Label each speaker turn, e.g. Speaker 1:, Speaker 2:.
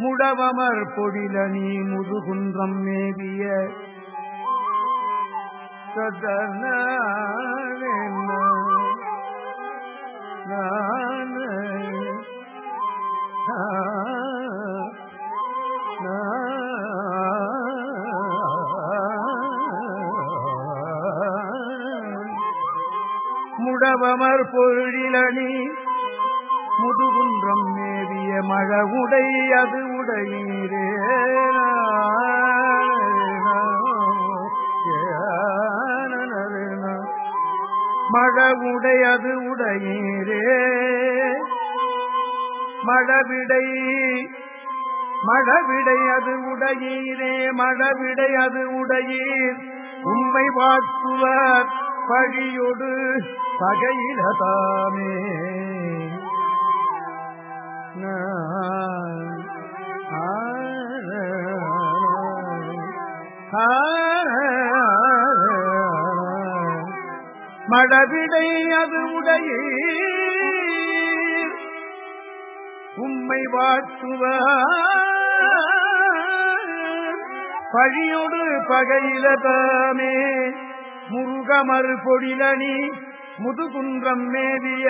Speaker 1: முடவமர் பொழில நீ முதுகுன்றம் மேவிய சதன முடவமர் பொழிலணி முதுகுன்றம் அழகுடை அது உடையீரே மழவுடை அது உடையீரே மழவிடை மழவிடை அது உடையீரே மழவிடை அது உடையீர் உண்மை வாக்குவர் பழியொடு பகையிலதாமே. மடவிடை அது உடைய உம்மை வாழ்த்துவ பழியொடு பகையில தாமே முருகமர் பொழிலணி முதுகுன்றம் மேவிய